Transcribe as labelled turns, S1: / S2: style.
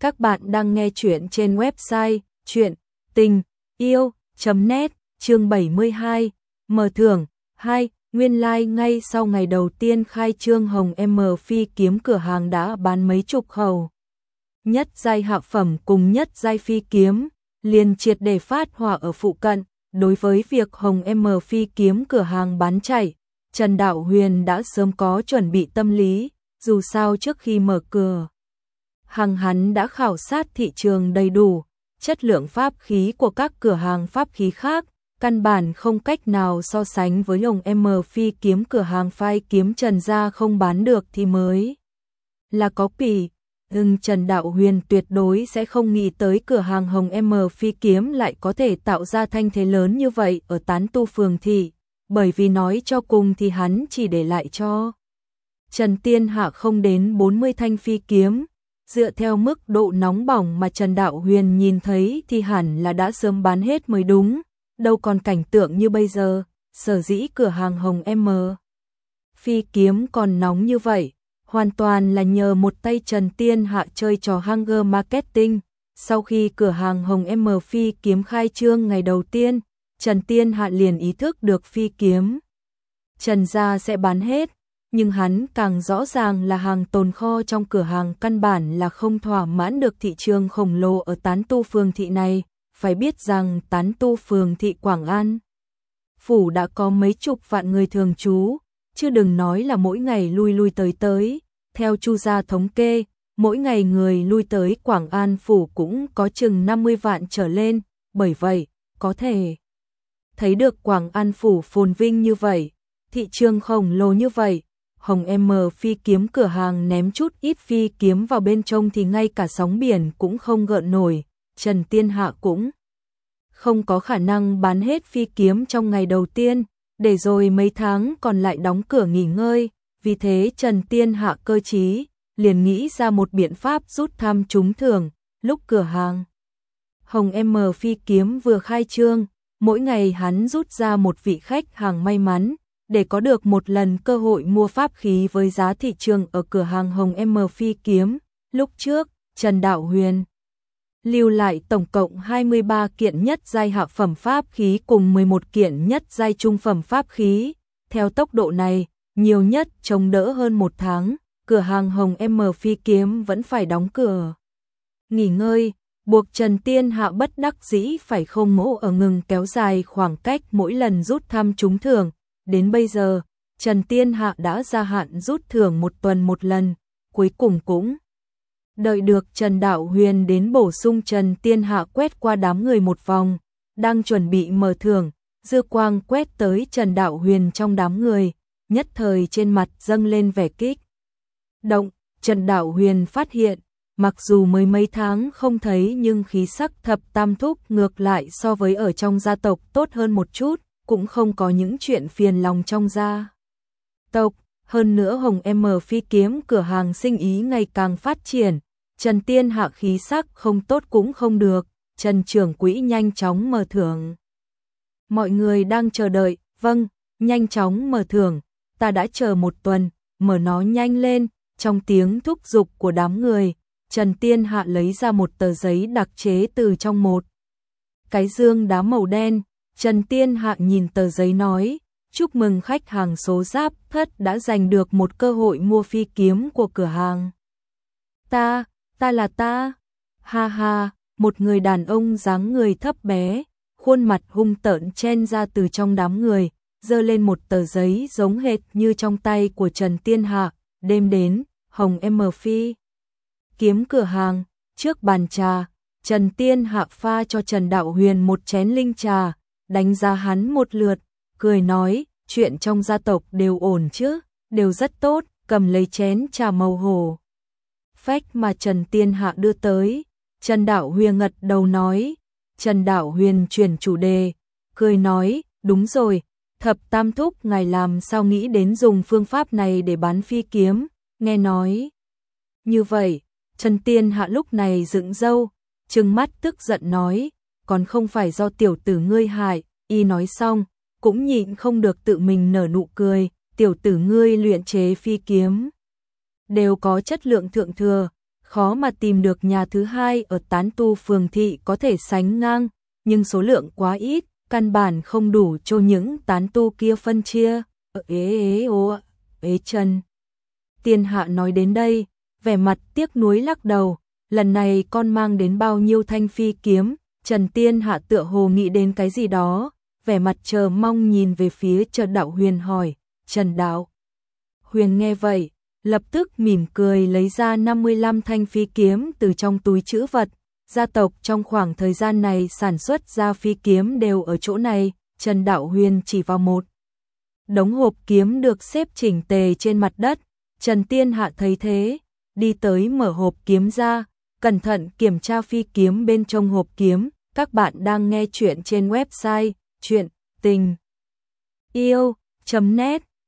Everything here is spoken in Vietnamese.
S1: Các bạn đang nghe chuyện trên website chuyện tình yêu.net chương 72, mở thưởng 2, nguyên lai like ngay sau ngày đầu tiên khai trương Hồng M Phi kiếm cửa hàng đã bán mấy chục khẩu. Nhất giai hạ phẩm cùng nhất giai phi kiếm, liền triệt để phát hỏa ở phụ cận, đối với việc Hồng M Phi kiếm cửa hàng bán chạy, Trần Đạo Huyền đã sớm có chuẩn bị tâm lý, dù sao trước khi mở cửa hàng hắn đã khảo sát thị trường đầy đủ, chất lượng pháp khí của các cửa hàng pháp khí khác, căn bản không cách nào so sánh với ông M phi kiếm cửa hàng phai kiếm Trần gia không bán được thì mới là có kỳ. Nhưng Trần Đạo Huyền tuyệt đối sẽ không nghĩ tới cửa hàng Hồng M phi kiếm lại có thể tạo ra thanh thế lớn như vậy ở tán tu phường thị, bởi vì nói cho cùng thì hắn chỉ để lại cho. Trần Tiên Hạ không đến 40 thanh phi kiếm, dựa theo mức độ nóng bỏng mà Trần Đạo Huyền nhìn thấy thì hẳn là đã sớm bán hết mới đúng, đâu còn cảnh tượng như bây giờ, sở dĩ cửa hàng Hồng M. Phi kiếm còn nóng như vậy, hoàn toàn là nhờ một tay Trần Tiên Hạ chơi trò Hunger marketing. Sau khi cửa hàng Hồng M Phi kiếm khai trương ngày đầu tiên, Trần Tiên Hạ liền ý thức được phi kiếm. Trần gia sẽ bán hết, nhưng hắn càng rõ ràng là hàng tồn kho trong cửa hàng căn bản là không thỏa mãn được thị trường khổng lồ ở tán tu phường thị này, phải biết rằng tán tu phường thị Quảng An. Phủ đã có mấy chục vạn người thường trú, chứ đừng nói là mỗi ngày lui lui tới tới, theo chu gia thống kê, mỗi ngày người lui tới Quảng An Phủ cũng có chừng 50 vạn trở lên, bởi vậy, có thể thấy được Quảng An Phủ phồn vinh như vậy, thị trường khổng lồ như vậy, Hồng M phi kiếm cửa hàng ném chút ít phi kiếm vào bên trong thì ngay cả sóng biển cũng không gợn nổi, Trần Tiên Hạ cũng không có khả năng bán hết phi kiếm trong ngày đầu tiên, để rồi mấy tháng còn lại đóng cửa nghỉ ngơi, vì thế Trần Tiên Hạ cơ trí, liền nghĩ ra một biện pháp rút thăm trúng thưởng, lúc cửa hàng. Hồng M phi kiếm vừa khai trương, mỗi ngày hắn rút ra một vị khách hàng may mắn, để có được một lần cơ hội mua pháp khí với giá thị trường ở cửa hàng Hồng M Phi Kiếm. Lúc trước, Trần Đạo Huyền lưu lại tổng cộng 23 kiện nhất giai hạ phẩm pháp khí cùng 11 kiện nhất giai trung phẩm pháp khí. Theo tốc độ này, nhiều nhất chống đỡ hơn một tháng, cửa hàng Hồng M Phi Kiếm vẫn phải đóng cửa. Nghỉ ngơi, buộc Trần Tiên Hạ bất đắc dĩ phải không mỗ ở ngừng kéo dài khoảng cách mỗi lần rút thăm trúng thưởng, Đến bây giờ, Trần Tiên Hạ đã gia hạn rút thưởng một tuần một lần, cuối cùng cũng đợi được Trần Đạo Huyền đến bổ sung Trần Tiên Hạ quét qua đám người một vòng, đang chuẩn bị mở thưởng, dư quang quét tới Trần Đạo Huyền trong đám người, nhất thời trên mặt dâng lên vẻ kích. Động, Trần Đạo Huyền phát hiện, mặc dù mới mấy tháng không thấy nhưng khí sắc thập tam thúc ngược lại so với ở trong gia tộc tốt hơn một chút, cũng không có những chuyện phiền lòng trong gia. Tộc, hơn nữa Hồng M phi kiếm cửa hàng sinh ý ngày càng phát triển, Trần Tiên hạ khí sắc không tốt cũng không được, Trần trưởng quỹ nhanh chóng mở thưởng. Mọi người đang chờ đợi, vâng, nhanh chóng mở thưởng, ta đã chờ một tuần, mở nó nhanh lên, trong tiếng thúc giục của đám người, Trần Tiên Hạ lấy ra một tờ giấy đặc chế từ trong một. Cái dương đá màu đen, Trần Tiên Hạ nhìn tờ giấy nói, chúc mừng khách hàng số giáp thất đã giành được một cơ hội mua phi kiếm của cửa hàng. Ta, ta là ta. Ha ha, một người đàn ông dáng người thấp bé, khuôn mặt hung tợn chen ra từ trong đám người, dơ lên một tờ giấy giống hệt như trong tay của Trần Tiên Hạ, đêm đến, Hồng M Phi. Kiếm cửa hàng, trước bàn trà, Trần Tiên Hạ pha cho Trần Đạo Huyền một chén linh trà, đánh giá hắn một lượt, cười nói, chuyện trong gia tộc đều ổn chứ, đều rất tốt, cầm lấy chén trà màu hồ. Phách mà Trần Tiên Hạ đưa tới, Trần Đạo Huyền ngật đầu nói, Trần Đạo Huyền chuyển chủ đề, cười nói, đúng rồi, thập tam thúc ngài làm sao nghĩ đến dùng phương pháp này để bán phi kiếm, nghe nói. Như vậy, Trần Tiên Hạ lúc này dựng dâu, trừng mắt tức giận nói, còn không phải do tiểu tử ngươi hại, y nói xong, cũng nhịn không được tự mình nở nụ cười, tiểu tử ngươi luyện chế phi kiếm. Đều có chất lượng thượng thừa, khó mà tìm được nhà thứ hai ở tán tu phường thị có thể sánh ngang, nhưng số lượng quá ít, căn bản không đủ cho những tán tu kia phân chia. Ờ, ế ế ô, ế chân. Tiên hạ nói đến đây, vẻ mặt tiếc nuối lắc đầu, lần này con mang đến bao nhiêu thanh phi kiếm, Trần Tiên hạ tựa hồ nghĩ đến cái gì đó, vẻ mặt chờ mong nhìn về phía Trần Đạo Huyền hỏi, Trần Đạo. Huyền nghe vậy, lập tức mỉm cười lấy ra 55 thanh phi kiếm từ trong túi chữ vật. Gia tộc trong khoảng thời gian này sản xuất ra phi kiếm đều ở chỗ này, Trần Đạo Huyền chỉ vào một. Đống hộp kiếm được xếp chỉnh tề trên mặt đất, Trần Tiên Hạ thấy thế, đi tới mở hộp kiếm ra, cẩn thận kiểm tra phi kiếm bên trong hộp kiếm, các bạn đang nghe chuyện trên website chuyện tình yêu.net